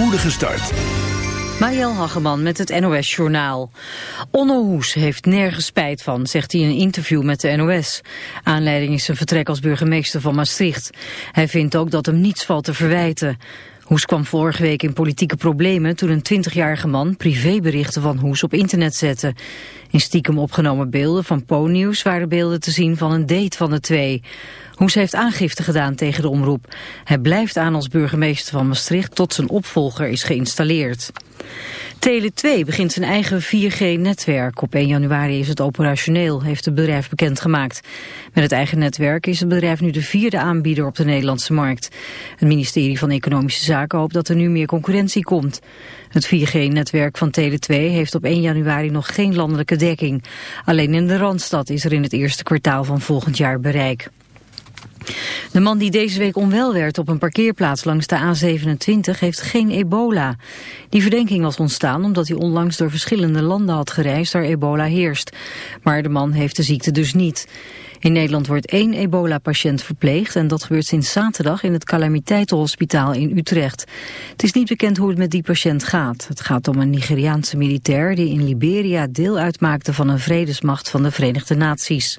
spoedige start. Mariel Hageman met het NOS Journaal. Onno Hoes heeft nergens spijt van, zegt hij in een interview met de NOS. Aanleiding is zijn vertrek als burgemeester van Maastricht. Hij vindt ook dat hem niets valt te verwijten. Hoes kwam vorige week in politieke problemen toen een 20-jarige man privéberichten van Hoes op internet zette. In stiekem opgenomen beelden van Po-nieuws waren beelden te zien van een date van de twee. Hoes heeft aangifte gedaan tegen de omroep. Hij blijft aan als burgemeester van Maastricht tot zijn opvolger is geïnstalleerd. Tele 2 begint zijn eigen 4G-netwerk. Op 1 januari is het operationeel, heeft het bedrijf bekendgemaakt. Met het eigen netwerk is het bedrijf nu de vierde aanbieder op de Nederlandse markt. Het ministerie van Economische Zaken hoopt dat er nu meer concurrentie komt. Het 4G-netwerk van Tele2 heeft op 1 januari nog geen landelijke dekking. Alleen in de Randstad is er in het eerste kwartaal van volgend jaar bereik. De man die deze week onwel werd op een parkeerplaats langs de A27 heeft geen ebola. Die verdenking was ontstaan omdat hij onlangs door verschillende landen had gereisd waar ebola heerst. Maar de man heeft de ziekte dus niet. In Nederland wordt één ebola-patiënt verpleegd en dat gebeurt sinds zaterdag in het Calamiteitenhospitaal in Utrecht. Het is niet bekend hoe het met die patiënt gaat. Het gaat om een Nigeriaanse militair die in Liberia deel uitmaakte van een vredesmacht van de Verenigde Naties.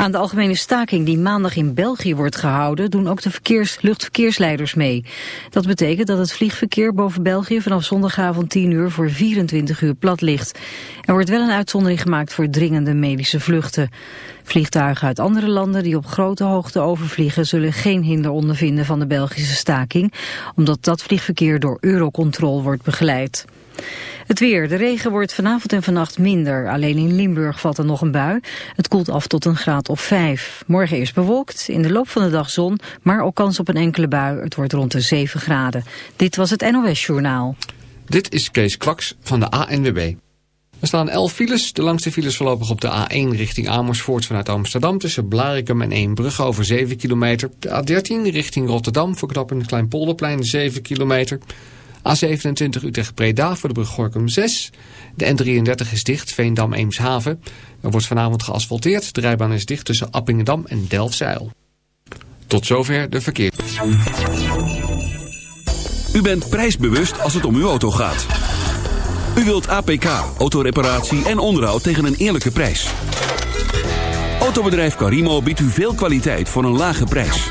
Aan de algemene staking die maandag in België wordt gehouden... doen ook de verkeers, luchtverkeersleiders mee. Dat betekent dat het vliegverkeer boven België... vanaf zondagavond 10 uur voor 24 uur plat ligt. Er wordt wel een uitzondering gemaakt voor dringende medische vluchten. Vliegtuigen uit andere landen die op grote hoogte overvliegen... zullen geen hinder ondervinden van de Belgische staking... omdat dat vliegverkeer door Eurocontrol wordt begeleid. Het weer. De regen wordt vanavond en vannacht minder. Alleen in Limburg valt er nog een bui. Het koelt af tot een graad of vijf. Morgen is bewolkt, in de loop van de dag zon, maar ook kans op een enkele bui. Het wordt rond de 7 graden. Dit was het NOS Journaal. Dit is Kees Kwaks van de ANWB. Er staan 11 files. De langste files voorlopig op de A1 richting Amersfoort vanuit Amsterdam... tussen Blarikum en Eembrugge over 7 kilometer. De A13 richting Rotterdam voor klein Kleinpolderplein 7 kilometer... A27 Utrecht-Breda voor de brug Gorkum 6. De N33 is dicht, Veendam-Eemshaven. Er wordt vanavond geasfalteerd. De rijbaan is dicht tussen Appingedam en Delfzijl. Tot zover de verkeer. U bent prijsbewust als het om uw auto gaat. U wilt APK, autoreparatie en onderhoud tegen een eerlijke prijs. Autobedrijf Carimo biedt u veel kwaliteit voor een lage prijs.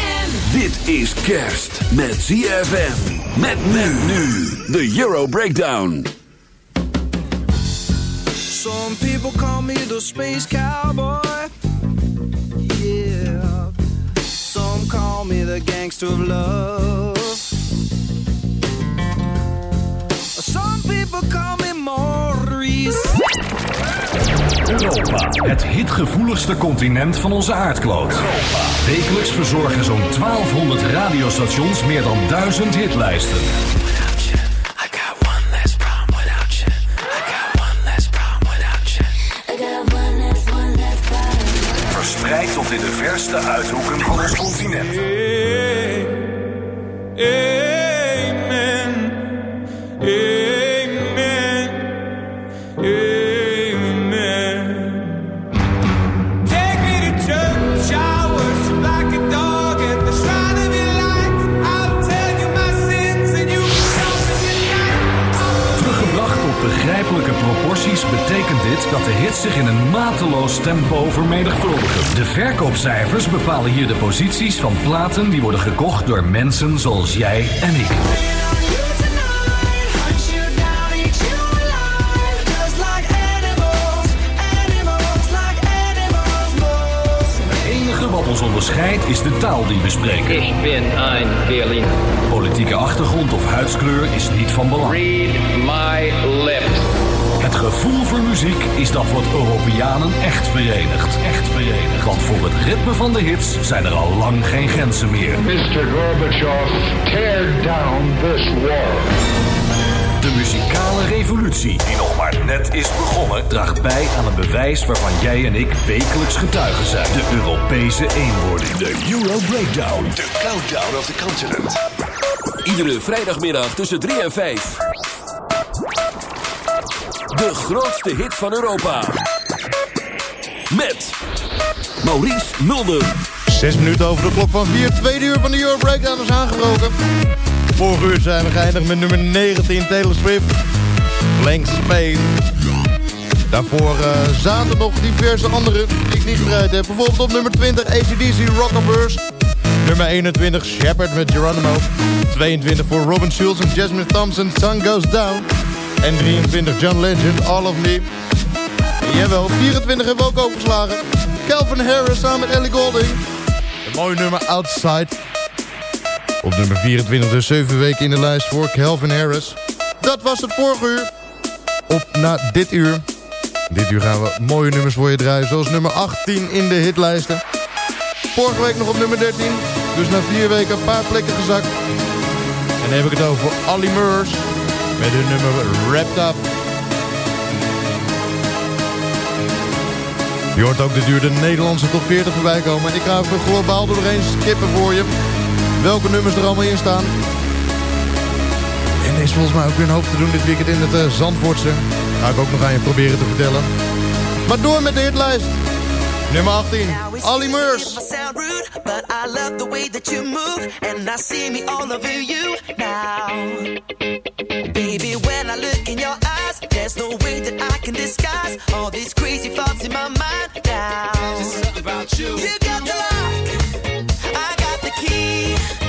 Dit is kerst met ZFM. Met men nu. De Euro Breakdown. Some people call me the space cowboy. Yeah. Some call me the gangster of love. Some people call me Maurice. Europa, het hitgevoeligste continent van onze aardkloot. Wekelijks verzorgen zo'n 1200 radiostations meer dan 1000 hitlijsten. Verspreid tot in de verste uithoeken van ons continent. dit zich in een mateloos tempo vermenigvuldigen. De verkoopcijfers bepalen hier de posities van platen die worden gekocht door mensen zoals jij en ik. Het enige wat ons onderscheidt is de taal die we spreken. Ik ben een Berliner. Politieke achtergrond of huidskleur is niet van belang. Read my gevoel voor muziek is dat wat Europeanen echt verenigt. Echt verenigt. Want voor het ritme van de hits zijn er al lang geen grenzen meer. Mr. Gorbachev, tear down this wall. De muzikale revolutie, die nog maar net is begonnen, draagt bij aan een bewijs waarvan jij en ik wekelijks getuigen zijn. De Europese eenwording. De Euro Breakdown. De countdown of the continent. Iedere vrijdagmiddag tussen 3 en 5. De grootste hit van Europa. Met Maurice Mulder. Zes minuten over de klok van 4. Tweede uur van de Euro Breakdown is aangebroken. Vorige uur zijn we geëindigd met nummer 19 Taylor Swift. Blank Spain. Daarvoor eh, zaten nog diverse andere die ik niet gedraaid heb. Bijvoorbeeld op nummer 20 ACDC Rockaburst. Nummer 21 Shepard met Geronimo. 22 voor Robin Schulz en Jasmine Thompson Sun Goes Down. En 23 John Legend All of Me. En jawel, 24 hebben we ook overgeslagen. Calvin Harris samen met Ellie Golding. Een mooi nummer Outside. Op nummer 24 dus 7 weken in de lijst voor Calvin Harris. Dat was het vorige uur. Op na dit uur. Dit uur gaan we mooie nummers voor je draaien. Zoals nummer 18 in de hitlijsten. Vorige week nog op nummer 13. Dus na vier weken een paar plekken gezakt. En dan heb ik het over Ali Murs. Met hun nummer Wrapped Up. Je hoort ook de duur de Nederlandse top 40 voorbij komen. Ik ga even globaal doorheen skippen voor je. Welke nummers er allemaal in staan. En is volgens mij ook weer een hoop te doen dit weekend in het uh, Zandvoortse. Ga ik ook nog aan je proberen te vertellen. Maar door met de hitlijst. Nummer 18, Ali Murs. If I sound rude, but I love the way that you move, and I see me all over you now. Baby, when I look in your eyes, there's no way that I can disguise all these crazy thoughts in my mind now. Just something about you. You got the lock, I got the key.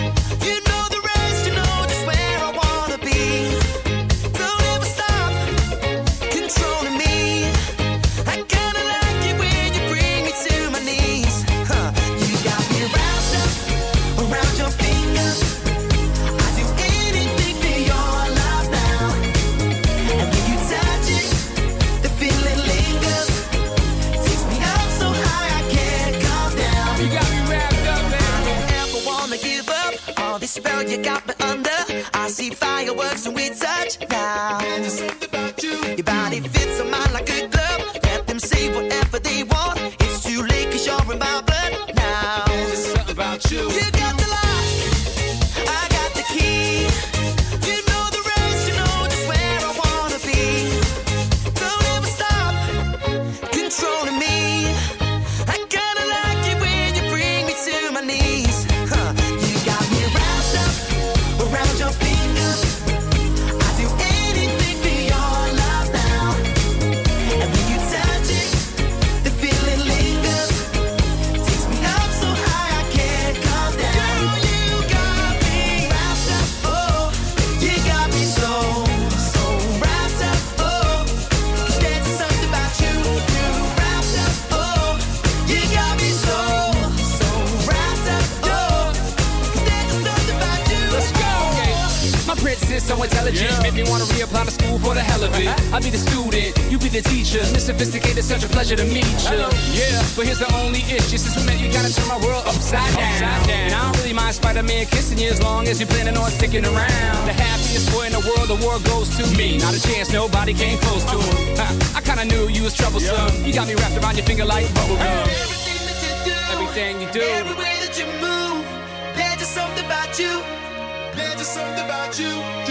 Something about you.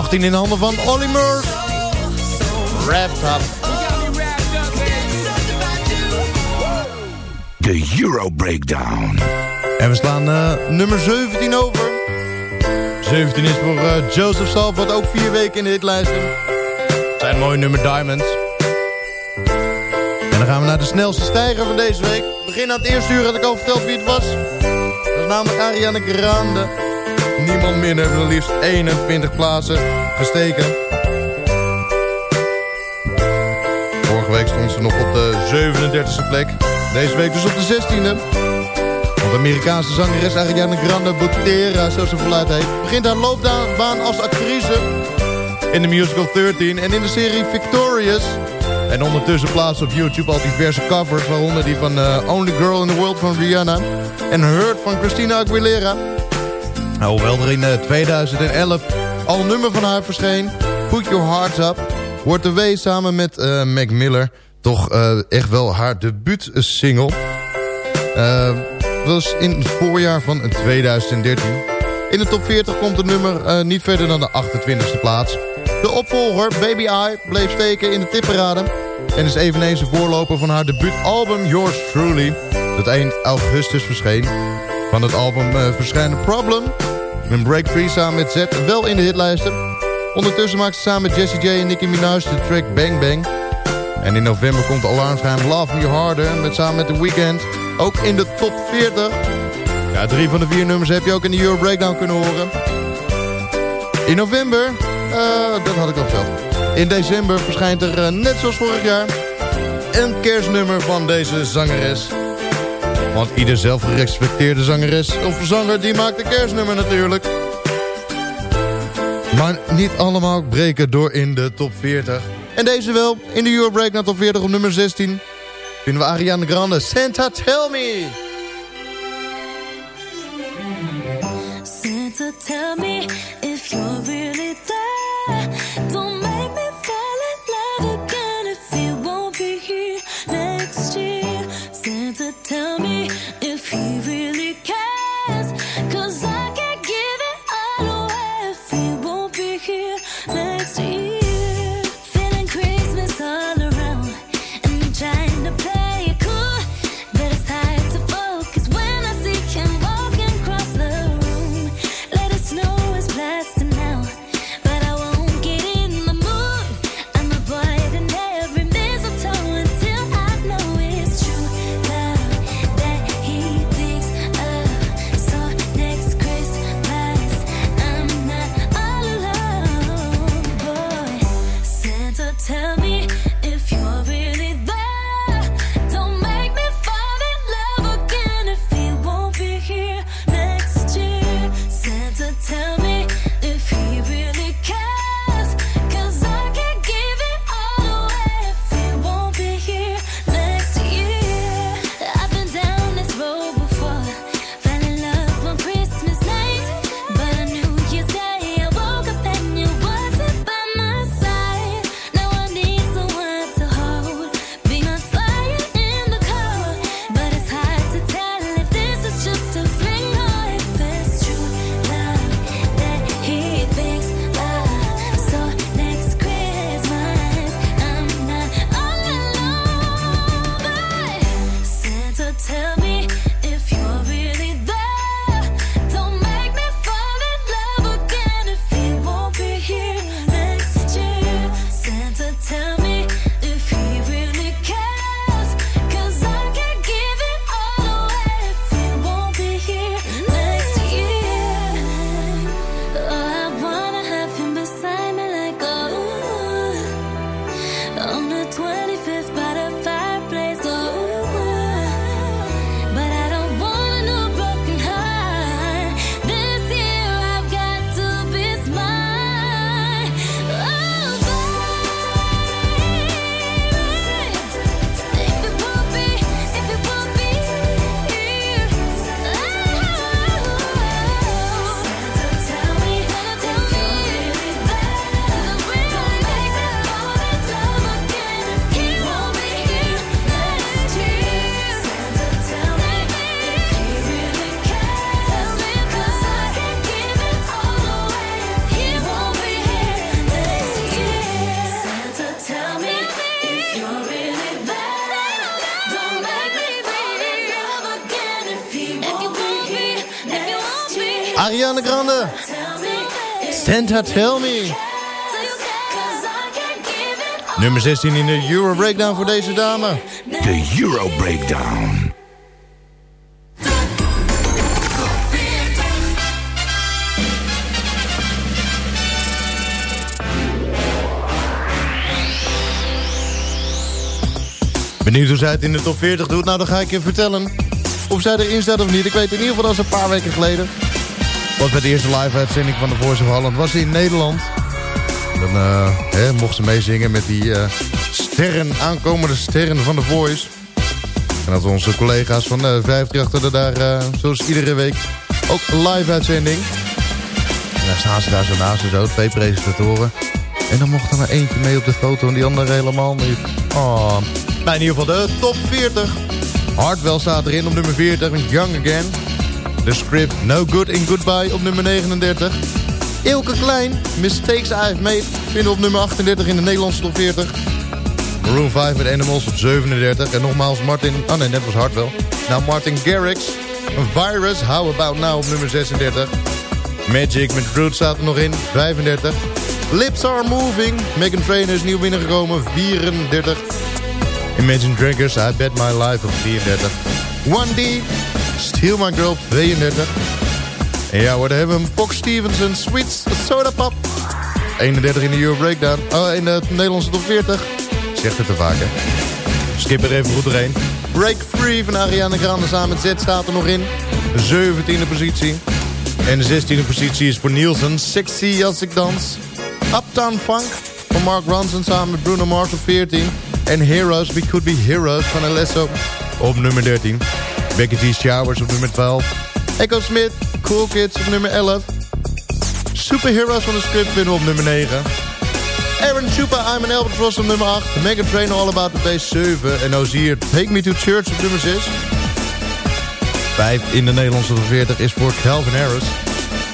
18 in de handen van Olly. Wrapped up. De Euro Breakdown. En we slaan uh, nummer 17 over. 17 is voor uh, Joseph Salvat, ook vier weken in de hitlijsten. Zijn mooie nummer Diamonds. En dan gaan we naar de snelste stijger van deze week. Begin aan het eerste uur had ik al verteld wie het was. Dat is namelijk Ariana Grande. Niemand minder, maar liefst 21 plaatsen gesteken. Vorige week stond ze nog op de 37e plek. Deze week dus op de 16e. Want Amerikaanse zangeres Ariana Grande Botera, zoals ze voluit heet... begint haar loopbaan als actrice in de musical 13 en in de serie Victorious. En ondertussen plaatsen op YouTube al diverse covers... waaronder die van uh, Only Girl in the World van Rihanna... en Hurt van Christina Aguilera. Nou, hoewel er in uh, 2011 al een nummer van haar verscheen... Put Your Hearts Up... wordt de W samen met uh, Mac Miller... toch echt wel haar debuutsingle... was in het voorjaar van 2013. In de top 40 komt het nummer uh, niet verder dan de 28e plaats. De opvolger, Baby I, bleef steken in de tipparade... en is eveneens de voorloper van haar debuutalbum Yours Truly... dat eind augustus verscheen. Van het album uh, verschijnen Problem... en Break Free samen met Z wel in de hitlijsten. Ondertussen maakt ze samen met Jessie J en Nicki Minaj de track Bang Bang... En in november komt de alarmschijn Love Me Harder... met samen met The Weeknd ook in de top 40. Ja, drie van de vier nummers heb je ook in de Euro Breakdown kunnen horen. In november, uh, dat had ik al verteld. In december verschijnt er, uh, net zoals vorig jaar... een kerstnummer van deze zangeres. Want ieder zelfgerespecteerde zangeres of zanger... die maakt een kerstnummer natuurlijk. Maar niet allemaal breken door in de top 40... En deze wel, in de Euro Breakdown top 40 op nummer 16... vinden we Ariana Grande, Santa Tell Me. Ariana Grande. Santa Tell Me. Nummer 16 in de Euro Breakdown voor deze dame. De Euro Breakdown. Benieuwd hoe zij het in de top 40 doet? Nou, dan ga ik je vertellen. Of zij erin staat of niet. Ik weet in ieder geval dat ze een paar weken geleden... was bij de eerste live-uitzending van de Voice of Holland. Was in Nederland. Dan eh, hè, mocht ze meezingen met die eh, sterren, aankomende sterren van de Voice. En dat onze collega's van uh, 538 er daar, eh, zoals iedere week, ook een live-uitzending. En dan staan ze daar zo naast en zo, twee presentatoren. En dan mocht er maar eentje mee op de foto en die andere helemaal niet. Oh. Nou, in ieder geval de top 40. Hardwell staat erin op nummer 40 met Young Again. The Script No Good in Goodbye op nummer 39. Ilke Klein, Mistakes I've Made, vinden op nummer 38 in de Nederlandse top 40. Maroon 5 met Animals op 37. En nogmaals Martin... Oh nee, net was Hardwell. Nou, Martin Garrix. Virus, How About Now op nummer 36. Magic met Root staat er nog in, 35. Lips Are Moving. Megan Trainor is nieuw binnengekomen, 34. Imagine Dragons, I Bet My Life op 33. 1D, Steal My Girl, 32. En ja, hebben we hem. Fox Stevenson, Sweet Soda Pop. 31 in de Euro Breakdown. Oh, in de Nederlandse top 40. Zegt het te vaak, hè. Skip er even goed doorheen. Break Free van Ariana Grande samen met Z staat er nog in. 17e positie. En de 16e positie is voor Nielsen. Sexy als ik dans. Uptown Funk van Mark Ronson samen met Bruno Mars op 14. En Heroes, We Could Be Heroes van Alesso op nummer 13. Becky. Showers op nummer 12. Echo Smith, Cool Kids op nummer 11. Superheroes van de script we op nummer 9. Aaron Chupa, I'm an Albatross op nummer 8. Megan Trainor, All About the Bass 7. En Ozier, Take Me to Church op nummer 6. 5 in de Nederlandse top 40 is voor Calvin Harris.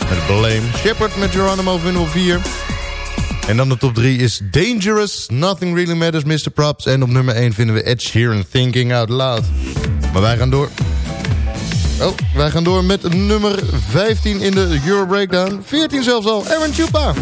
Met Blame. Shepard met Geronimo vinden op 4. En dan de top 3 is Dangerous, Nothing Really Matters, Mr. Props. En op nummer 1 vinden we Ed Sheeran, Thinking Out Loud. Maar wij gaan door. Oh, wij gaan door met nummer 15 in de Euro Breakdown. 14 zelfs al, Aaron Chupa.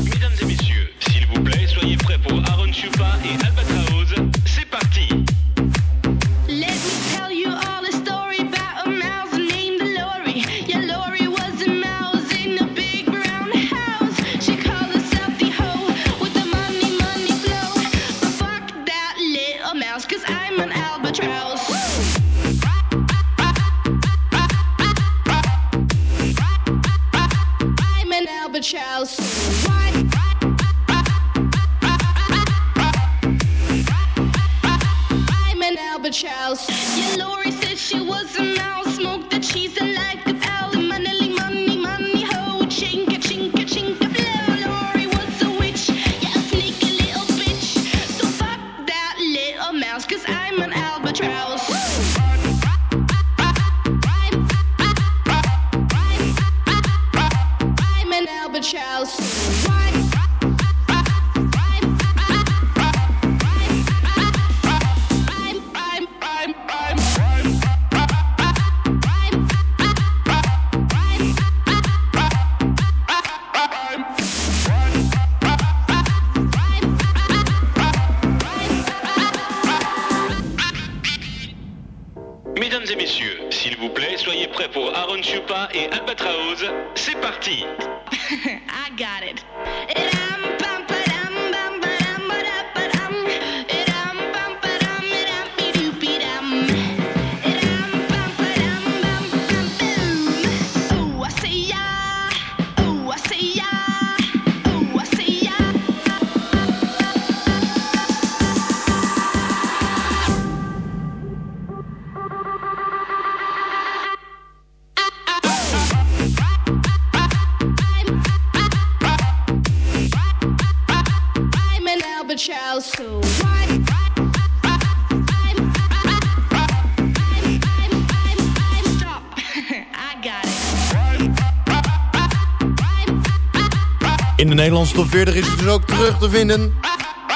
Nederlandse top 40 is het dus ook terug te vinden.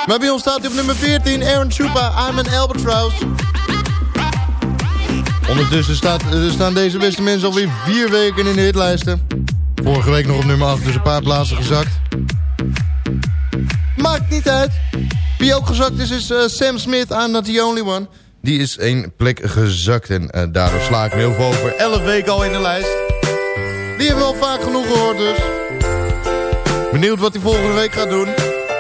Maar bij ons staat hij op nummer 14, Aaron Chupa, I'm an Albatross. Ondertussen staat, eh, staan deze beste mensen alweer vier weken in de hitlijsten. Vorige week nog op nummer 8, dus een paar plaatsen gezakt. Maakt niet uit. Wie ook gezakt is, is eh, Sam Smith, I'm not the only one. Die is één plek gezakt en eh, daardoor sla ik hem heel veel over. 11 weken al in de lijst. Die hebben we al vaak genoeg gehoord dus. Benieuwd wat hij volgende week gaat doen?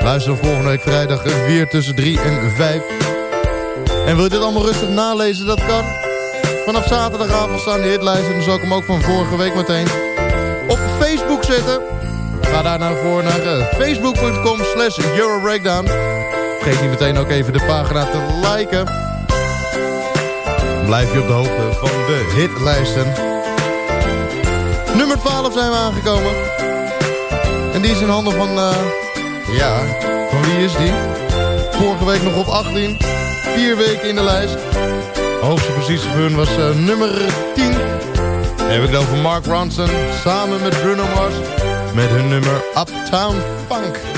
Luister volgende week vrijdag weer tussen 3 en 5. En wil je dit allemaal rustig nalezen? Dat kan. Vanaf zaterdagavond staan die hitlijsten. Dan zal ik hem ook van vorige week meteen op Facebook zetten. Ga daar naar voor naar eh, facebook.com slash Eurobreakdown. Vergeet niet meteen ook even de pagina te liken. Blijf je op de hoogte van de hitlijsten. Nummer 12 zijn we aangekomen. En die is in handen van... eh, ja, van wie is die? Vorige week nog op 18. Vier weken in de lijst. Hoogste positie voor hun was eh, nummer 10. Dan heb ik het over Mark Ronson samen met Bruno Mars. Met hun nummer Uptown Funk.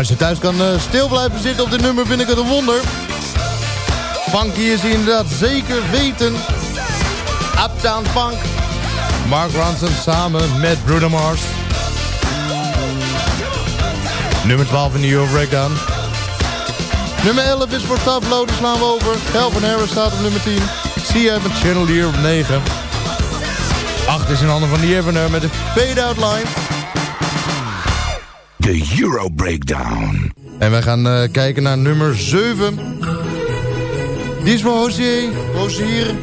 als je thuis kan eh, stil blijven zitten op dit nummer, vind ik het een wonder. Funky is inderdaad zeker weten. Uptown Funk. Mark Ronson samen met Bruno Mars. Nummer 12 in de Euro Breakdown. Nummer 11 is voor Tavlo, die slaan we over. Calvin Harris staat op nummer 10. Sia met Chandelier op 9. 8 is in handen van The Evener met de Fade Out Line. De Euro Breakdown. En wij gaan eh, kijken naar nummer 7. Die is voor Hosier. Hosier.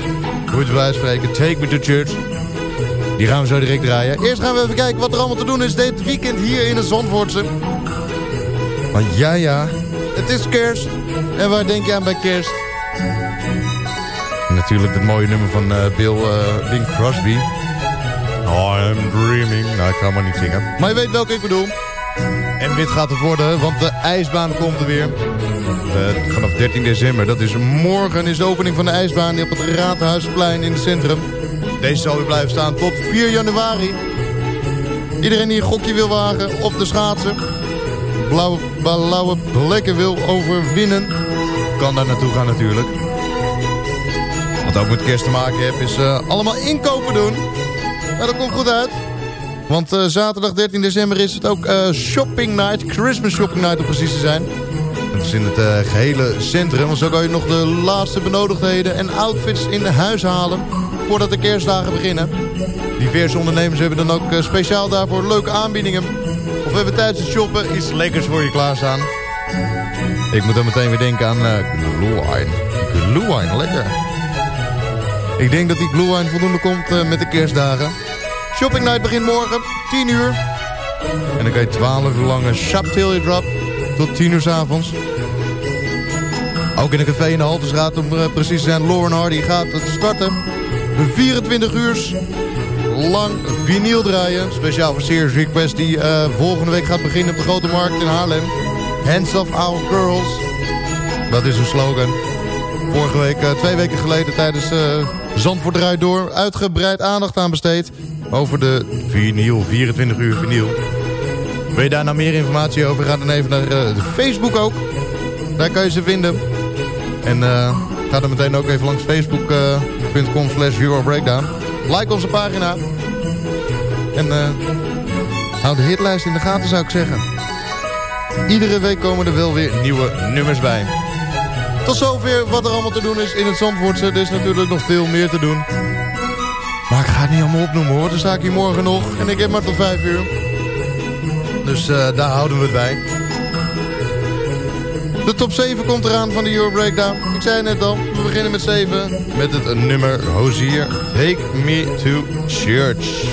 Hoe het wij. Take me to church. Die gaan we zo direct draaien. Eerst gaan we even kijken wat er allemaal te doen is dit weekend hier in het Zandvoortse. Want ja, ja. Het is kerst. En waar denk je aan bij kerst? Natuurlijk het mooie nummer van eh, Bill eh, Bing Crosby. I'm dreaming. Nou, ik ga maar niet zingen. Maar je weet welke ik bedoel. En wit gaat het worden, want de ijsbaan komt er weer. Eh, vanaf 13 december, dat is morgen, is de opening van de ijsbaan op het Raadhuisplein in het centrum. Deze zal weer blijven staan tot 4 januari. Iedereen die een gokje wil wagen op de schaatsen, blauwe, blauwe plekken wil overwinnen, kan daar naartoe gaan natuurlijk. Wat ook met kerst te maken heeft, is eh, allemaal inkopen doen. Nou, dat komt goed uit. Want eh, zaterdag 13 december is het ook eh, Shopping Night. Christmas Shopping Night om precies te zijn. Dat is in het eh, gehele centrum. Want zo kan je nog de laatste benodigdheden en outfits in huis halen. Voordat de kerstdagen beginnen. Diverse ondernemers hebben dan ook speciaal daarvoor leuke aanbiedingen. Of we hebben tijdens het shoppen iets lekkers voor je klaarstaan. Ik moet dan meteen weer denken aan uh, glühwein. Glühwein, lekker. Ik denk dat die glühwein voldoende komt met de kerstdagen. Shopping night begint morgen, 10 uur. En dan kan je 12 uur lang een Chaptail drop tot 10 uur s avonds. Ook in een café in de Haltestraat, om eh, precies te zijn, Lauren Hardy gaat het starten. 24 uur lang vinyl draaien. Speciaal voor Serious Request die eh, volgende week gaat beginnen op de Grote Markt in Haarlem. Hands of Our Girls. Dat is een slogan. Vorige week, eh, twee weken geleden tijdens uh, Zandvoort Draait Door... uitgebreid aandacht aan besteed over de vinyl, 24 uur vinyl. Wil je daar nou meer informatie over? Ga dan even naar uh, Facebook ook. Daar kan je ze vinden. En uh, ga dan meteen ook even langs facebook.com slash Eurobreakdown. Like onze pagina. En uh, hou de hitlijst in de gaten zou ik zeggen. Iedere week komen er wel weer nieuwe nummers bij. Tot zover wat er allemaal te doen is in het Zandvoortse. Er is natuurlijk nog veel meer te doen. Maar ik ga het niet allemaal opnoemen hoor. Dan sta ik hier morgen nog. En ik heb maar tot 5 uur. Dus uh, daar houden we het bij. De top 7 komt eraan van de Euro Breakdown. Ik zei net al, we beginnen met 7. Met het nummer Hozier. Take Me To Church.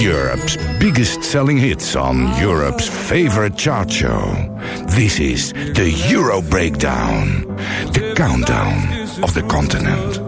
Europe's biggest selling hits on Europe's favorite chart show. This is the Euro Breakdown. The countdown of the continent.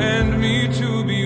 Command me to be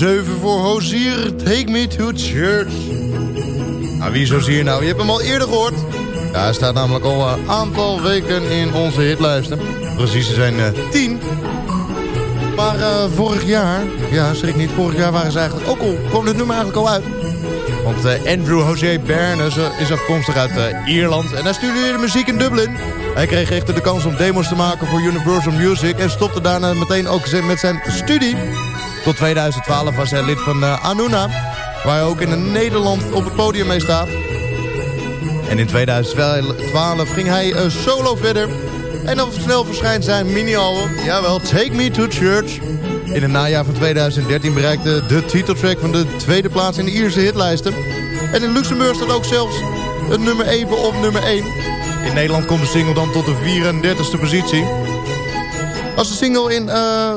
7 voor Hozier, Take Me to Church. Nou, wie is Hozier nou? Je hebt hem al eerder gehoord. Ja, hij staat namelijk al een aantal weken in onze hitlijsten. Precies, er zijn uh, 10. Maar uh, vorig jaar, ja, schrik niet, vorig jaar waren ze eigenlijk ook al, kwam dit nummer eigenlijk al uit. Want uh, Andrew José Bernes is afkomstig uit Ierland en hij studeerde muziek in Dublin. Hij kreeg echter de kans om demos te maken voor Universal Music en stopte daarna meteen ook met zijn studie. Tot 2012 was hij lid van uh, Anuna, waar hij ook in Nederland op het podium mee staat. En in 2012 ging hij uh, solo verder. En dan snel verschijnt zijn mini-album, jawel, Take Me to Church. In het najaar van 2013 bereikte de titeltrack van de tweede plaats in de Ierse hitlijsten. En in Luxemburg staat ook zelfs het nummer 1 op nummer 1. In Nederland komt de single dan tot de 34e positie. Als de single in, uh,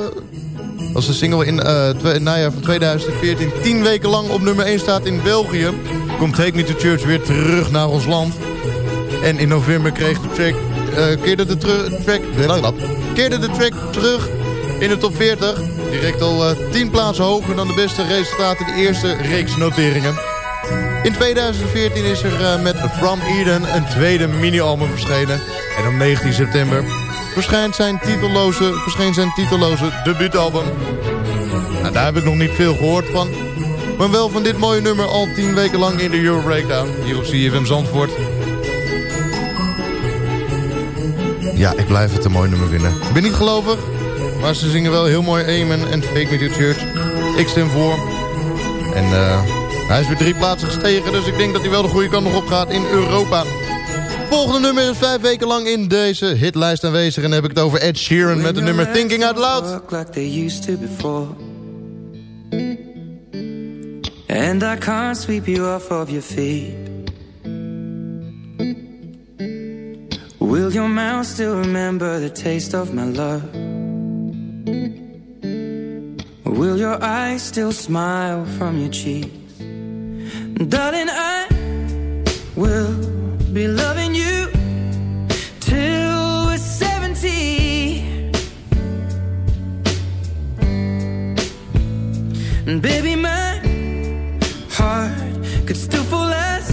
als de single in uh, het najaar van 2014 10 weken lang op nummer 1 staat in België... komt Take Me To Church weer terug naar ons land. En in november kreeg de track, uh, keerde, de track, keerde de track terug in de top 40. Direct al uh, 10 plaatsen hoger dan de beste resultaten in de eerste reeks noteringen. In 2014 is er met From Eden een tweede mini-album verschenen. En op 19 september verschijnt zijn titelloze, verscheen zijn titelloze debuutalbum. Nou, daar heb ik nog niet veel gehoord van. Maar wel van dit mooie nummer al 10 weken lang in de Euro Breakdown. Hier op CFM Zandvoort. Ja, ik blijf het een mooi nummer vinden. Ik ben niet gelovig, maar ze zingen wel heel mooi Amen en Take Me to Church. Ik stem voor. En uh, hij is weer drie plaatsen gestegen, dus ik denk dat hij wel de goede kant nog op gaat in Europa. Volgende nummer is vijf weken lang in deze hitlijst aanwezig. En dan heb ik het over Ed Sheeran met het nummer Thinking Out Loud. And I can't sweep you off of your feet Will your mouth still remember the taste of my love? Will your eyes still smile from your cheeks? Darling, I will be loving you till we're 70. And baby, my heart could still fall less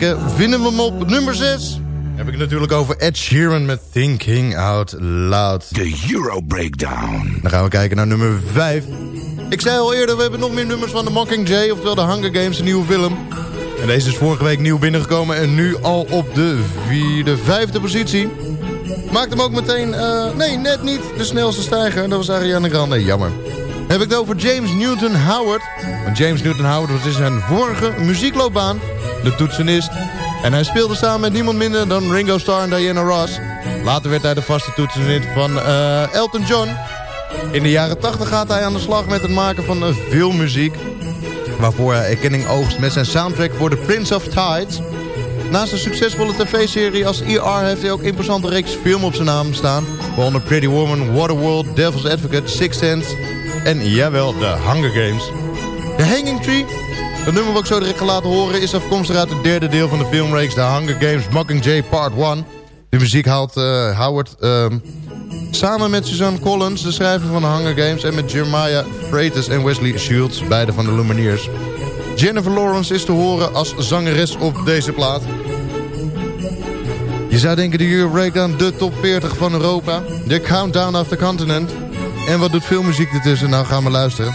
Weken vinden we hem op nummer 6. Heb ik het natuurlijk over Ed Sheeran met Thinking Out Loud. De Euro Breakdown. Dan gaan we kijken naar nummer 5. Ik zei al eerder, we hebben nog meer nummers van de Mockingjay, oftewel de Hunger Games, een nieuwe film. En deze is vorige week nieuw binnengekomen en nu al op de vierde, vijfde positie. Maakt hem ook meteen, uh, nee, net niet de snelste stijger. Dat was Ariana Grande, jammer. heb ik het over James Newton Howard. Want James Newton Howard was in zijn vorige muziekloopbaan de toetsenist. En hij speelde samen met niemand minder dan Ringo Starr en Diana Ross. Later werd hij de vaste toetsenist van uh, Elton John. In de jaren 80 gaat hij aan de slag met het maken van uh, veel muziek. Waarvoor hij erkenning oogst met zijn soundtrack voor The Prince of Tides. Naast een succesvolle tv-serie als ER heeft hij ook imposante reeks film op zijn naam staan. Waaronder Pretty Woman, Waterworld, Devil's Advocate, Six Sense en jawel, The Hunger Games. The Hanging Tree, het nummer wat ik zo direct ga laten horen... is afkomstig uit het derde deel van de filmreeks The Hunger Games Mockingjay Part 1. De muziek haalt uh, Howard uh, samen met Suzanne Collins, de schrijver van The Hunger Games... en met Jeremiah Freitas en Wesley Shields, beide van de Lumineers. Jennifer Lawrence is te horen als zangeres op deze plaat. Je zou denken de Euro Breakdown, de top 40 van Europa. De Countdown of the Continent. En wat doet filmmuziek ertussen? Nou, gaan we luisteren.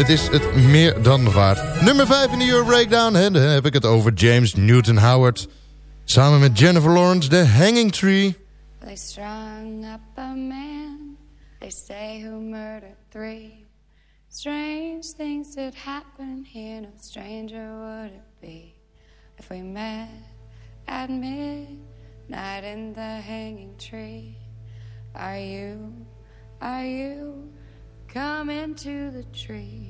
Het is het meer dan waard. Nummer 5 in de Euro Breakdown. En dan heb ik het over James Newton Howard. Samen met Jennifer Lawrence, The Hanging Tree. They strung up a man. They say who murdered three. Strange things did happen here. No stranger would it be. If we met at midnight in the hanging tree. Are you, are you... Come into the tree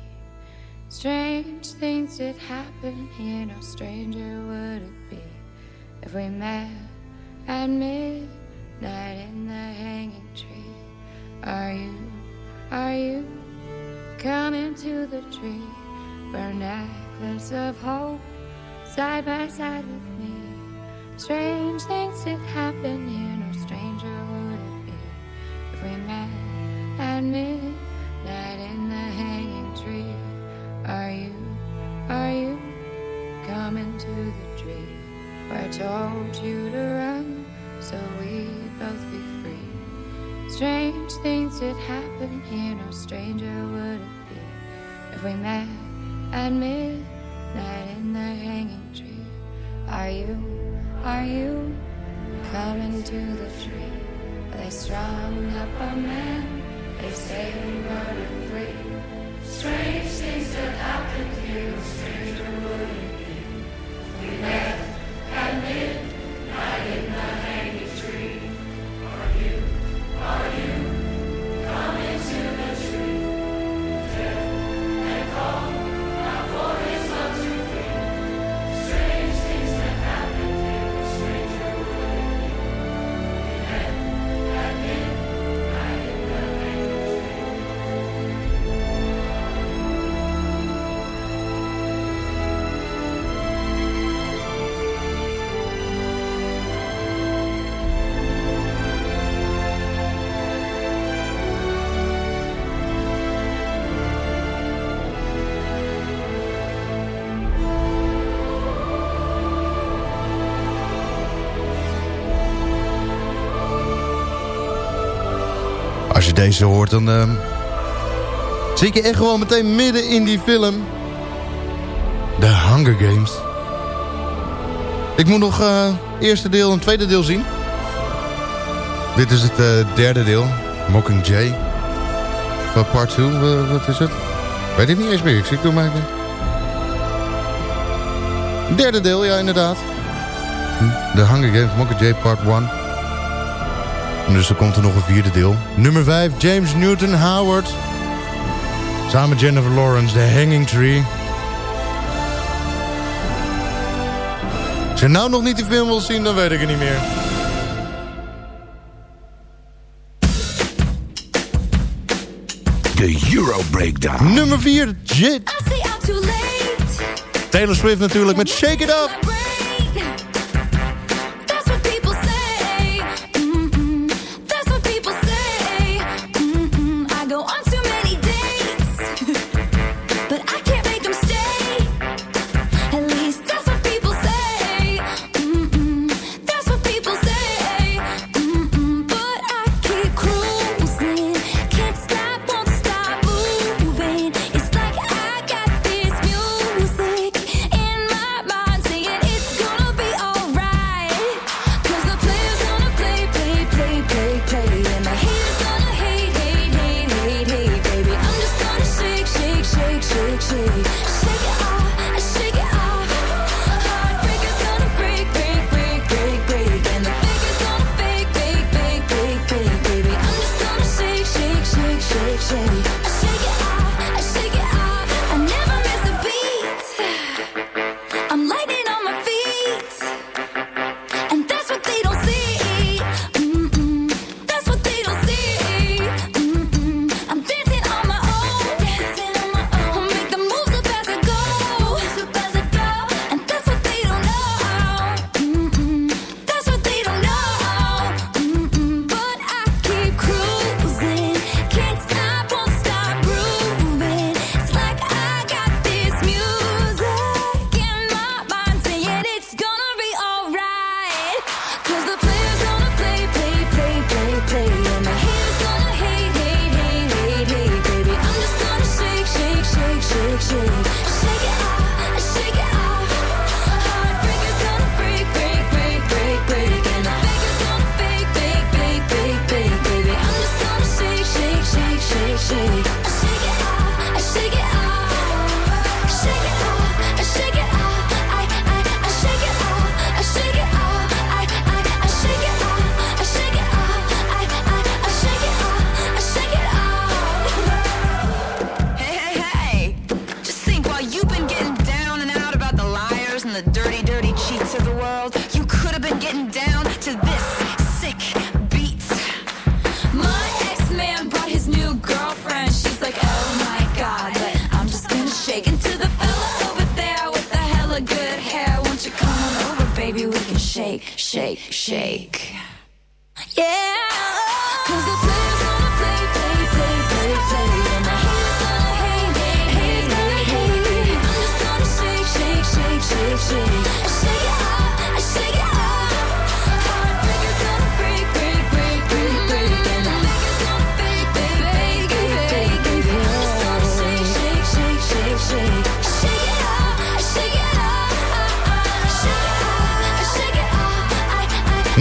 Strange things did happen here, no stranger would it be if we met at midnight in the hanging tree. Are you, are you coming to the tree where necklace of hope side by side with me? Strange things did happen here, je deze hoort, dan uh, zit je echt gewoon meteen midden in die film. The Hunger Games. Ik moet nog uh, eerste deel en tweede deel zien. Dit is het uh, derde deel. Mockingjay. Van part 2, wat is het? Weet ik niet eens meer. Ik zie het door mij. Derde deel, ja inderdaad. Hm, The Hunger Games, Mockingjay part 1. Dus er komt er nog een vierde deel. Nummer 5, James Newton Howard. Samen met Jennifer Lawrence, The Hanging Tree. Als je nou nog niet die film wil zien, dan weet ik het niet meer. De Euro Breakdown. Nummer 4, Jit. Taylor Swift natuurlijk met Shake It Up.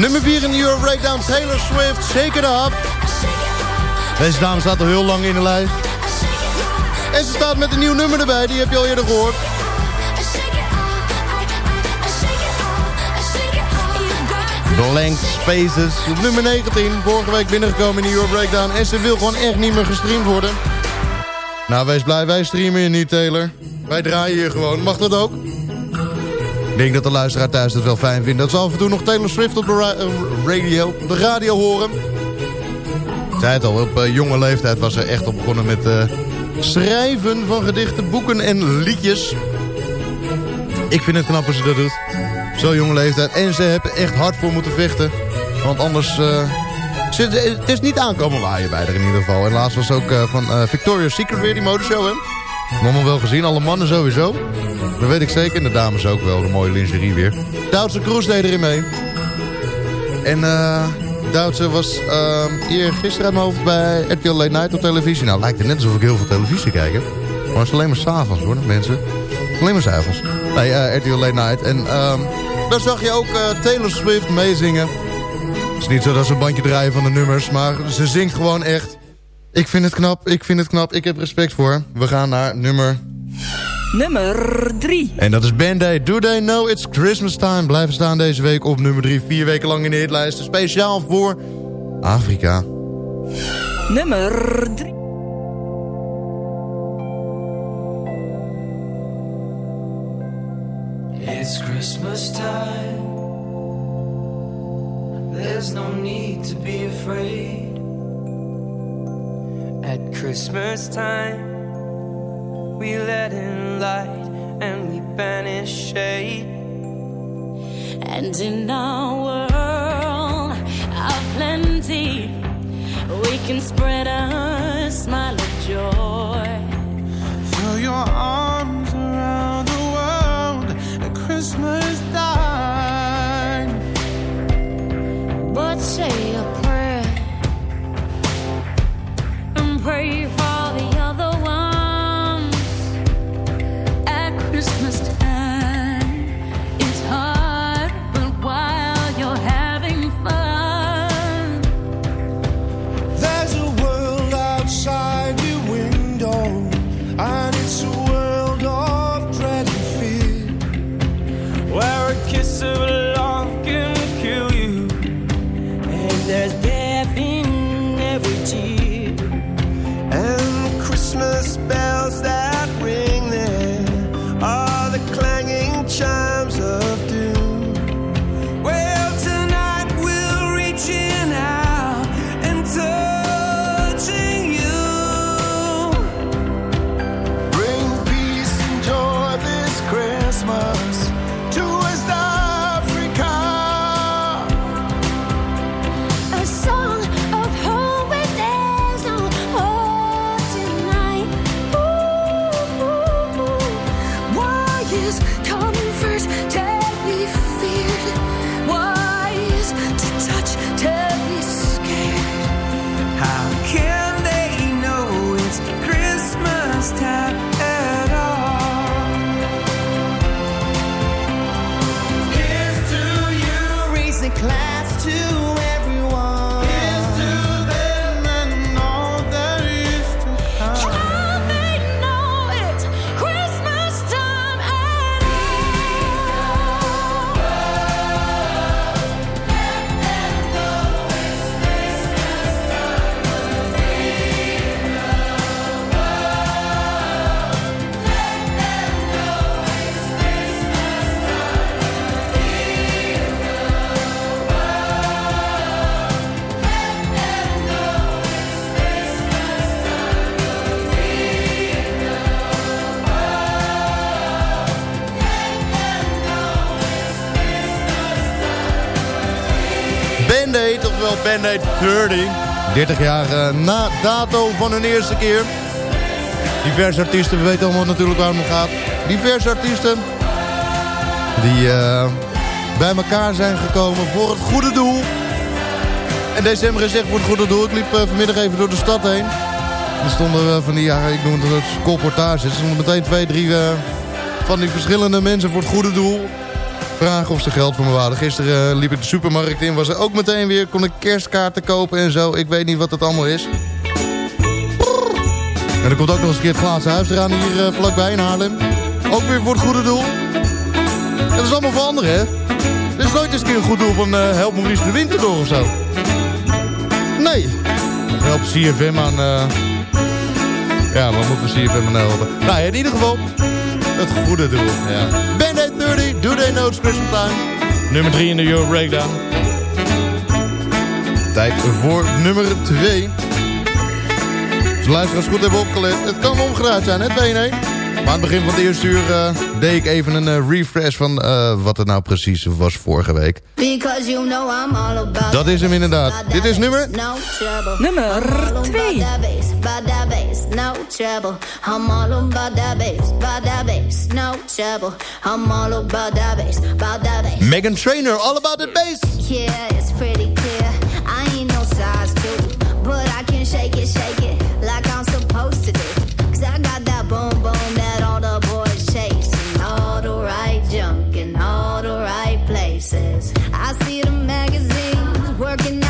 Nummer 4 in de Euro Breakdown, Taylor Swift, Shake It Up. Deze dame staat al heel lang in de lijst. En ze staat met een nieuw nummer erbij, die heb je al eerder gehoord. Blank Spaces, op nummer 19. Vorige week binnengekomen in de Euro Breakdown. En ze wil gewoon echt niet meer gestreamd worden. Nou, wees blij, wij streamen je niet, Taylor. Wij draaien hier gewoon. Mag dat ook? Ik denk dat de luisteraar thuis het wel fijn vindt. Dat ze af en toe nog Taylor Swift op de eh, radio, de radio horen. Ik zei het al, op eh, jonge leeftijd was ze echt op begonnen met eh, schrijven van gedichten, boeken en liedjes. Ik vind het knap als ze dat doet. Zo'n jonge leeftijd. En ze hebben echt hard voor moeten vechten. Want anders... ze- het is niet aankomen waaien bij haar in ieder geval. En laatst was ook van Victoria's Secret weer die modeshow, hè? Allemaal wel gezien, alle mannen sowieso. Dat weet ik zeker. En de dames ook wel, de mooie lingerie weer. Duitse Kroes deed erin mee. En eh Duitse was uh, hier gisteren uit mijn hoofd bij RTL Late Night op televisie. Nou, lijkt het net alsof ik heel veel televisie kijk. Maar het is alleen maar s'avonds, hoor, mensen. Alleen maar s'avonds. Nee, eh, RTL Late Night. En ehm daar zag je ook eh, Taylor Swift meezingen. Het is niet zo dat ze een bandje draaien van de nummers, maar ze zingt gewoon echt. Ik vind het knap, ik vind het knap, ik heb respect voor. We gaan naar nummer... Nummer 3. En dat is Band-Aid. Do They Know It's Christmas Time. Blijven staan deze week op nummer 3. Vier weken lang in de hitlijsten. Speciaal voor Afrika. Nummer 3. It's It's Christmas time. There's no need to be afraid. At Christmas time, we let in light and we banish shade. And in our world of plenty, we can spread a smile class. Band-Aid 30. 30 jaar eh, na dato van hun eerste keer. Diverse artiesten, we weten allemaal natuurlijk waar het om gaat. Diverse artiesten die eh, bij elkaar zijn gekomen voor het goede doel. En december is echt voor het goede doel. Ik liep eh, vanmiddag even door de stad heen. Er stonden van die, ja, ik noem het colportages. Er stonden meteen twee, drie van die verschillende mensen voor het goede doel vragen of ze geld voor me hadden. Gisteren eh, liep ik de supermarkt in, was er ook meteen weer, kon ik kerstkaarten kopen en zo. Ik weet niet wat het allemaal is. En er komt ook nog eens een keer het glazen huis eraan hier eh, vlakbij in Haarlem. Ook weer voor het goede doel. En dat is allemaal voor anderen, hè? Dit is nooit eens een keer een goed doel van eh, help Maurice de Winter door of zo. Nee. Help CFM aan... Ja, wat moeten we CFM aan helpen? Nou, in ieder geval... Het goede doel, ja. Band-Aid 30, Do They Know It's Christmas Time. Nummer 3 in de Euro Breakdown. Tijd voor nummer 2. Als de luisteraars goed hebben opgelet, het kan omgedraaid zijn, hè, 2-1. Maar aan het begin van het eerste uur eh, deed ik even een eh, refresh van eh, wat het nou precies was vorige week. Because you know I'm all about Dat is hem inderdaad. Dit is nummer... no trouble. Nummer I'm all about 2. That bass, about that bass, no trouble. I'm all about that bass, about that bass, no trouble. I'm all about that bass, about that bass. Megan Trainor, All About the Bass. Yeah, it's pretty clear. I ain't no size two, but I can shake it, shake it like I'm supposed to do. Cause I got that boom boom that all the boys chase. And all the right junk in all the right places. I see the magazines working out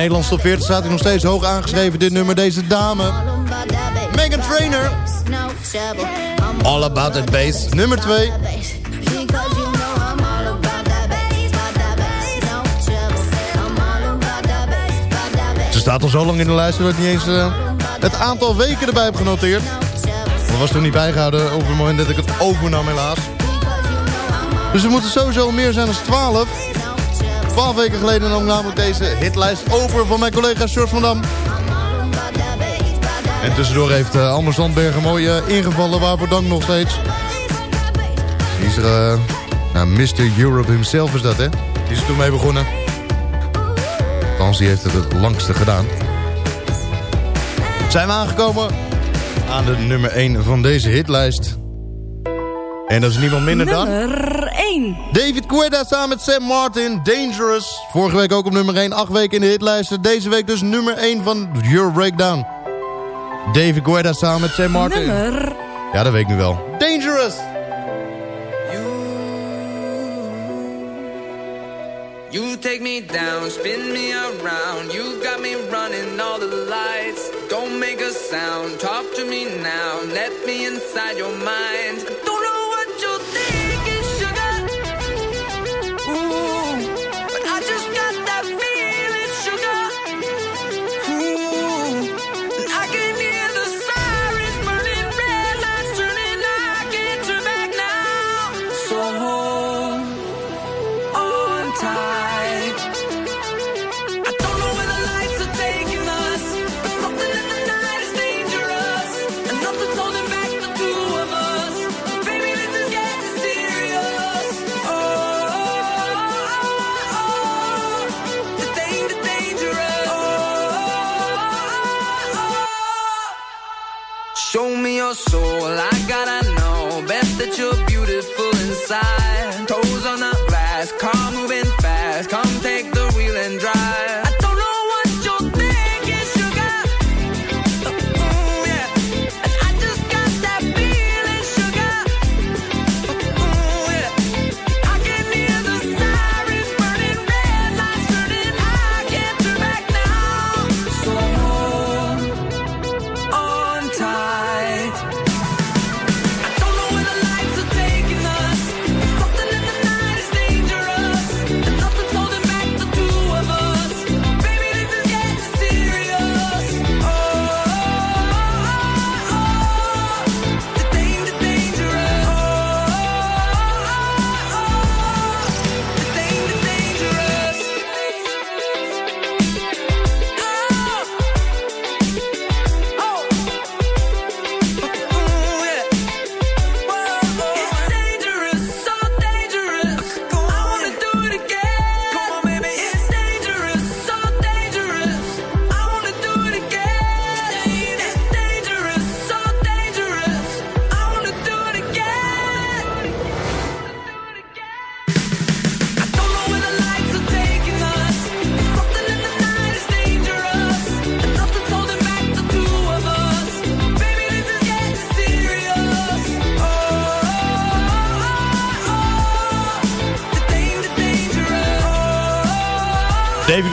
Nederlands top 40 staat hij nog steeds hoog aangeschreven, dit nummer, deze dame. Megan. I'm All About That Bass, nummer 2. Because you know I'm all about that bass, about that bass, no trouble. I'm all about that bass, about that bass. Ze staat al zo lang in de lijst dat ik niet eens eh, het aantal weken erbij heb genoteerd. Dat was toen niet bijgehouden op het moment dat ik het overnam helaas. Dus er moeten sowieso meer zijn dan 12. 12 weken geleden nam namelijk deze hitlijst over van mijn collega George van Dam. En tussendoor heeft uh, Anders mooi eh, ingevallen, waarvoor dank nog steeds. Die is er, eh, nou, Mr. Europe himself is dat, hè? Die is er toen mee begonnen. Althans, heeft het het langste gedaan. Zijn we aangekomen aan de nummer 1 van deze hitlijst. En dat is niemand minder dan... Nummer 1. David Guetta samen met Sam Martin, Dangerous. Vorige week ook op nummer 1, acht weken in de hitlijsten. Deze week dus nummer 1 van Euro Breakdown. David Guetta samen met Sam Martin. Nummer Ja, dat weet ik nu wel. Dangerous! You take me down, spin me around. You got me running all the lights. Don't make a sound, talk to me now. Let me inside your mind. Don't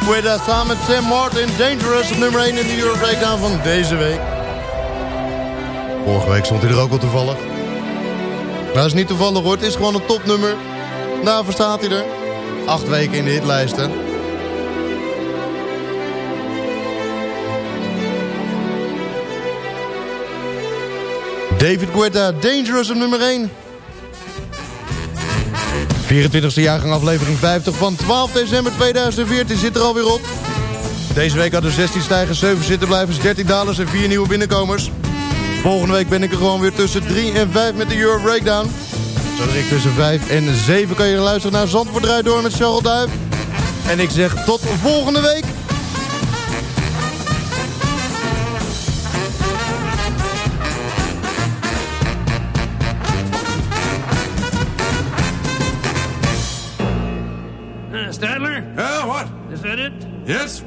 Guetta samen met Sam Martin, Dangerous op nummer 1 in de Euro Breakdown van deze week. Vorige week stond hij er ook al toevallig. Maar dat is niet toevallig hoor, het is gewoon een topnummer. Daarvoor staat hij er. Acht weken in de hitlijsten. David Guetta, Dangerous op nummer 1. 24e jaargang aflevering 50 van 12 december 2014 zit er alweer op. Deze week hadden 16 stijgers, 7 zittenblijvers, 13 dalers en 4 nieuwe binnenkomers. Volgende week ben ik er gewoon weer tussen 3 en 5 met de Euro Breakdown. Zo direct tussen 5 en 7 kan je luisteren naar Zandvoort Door met Charles Duif. En ik zeg tot volgende week.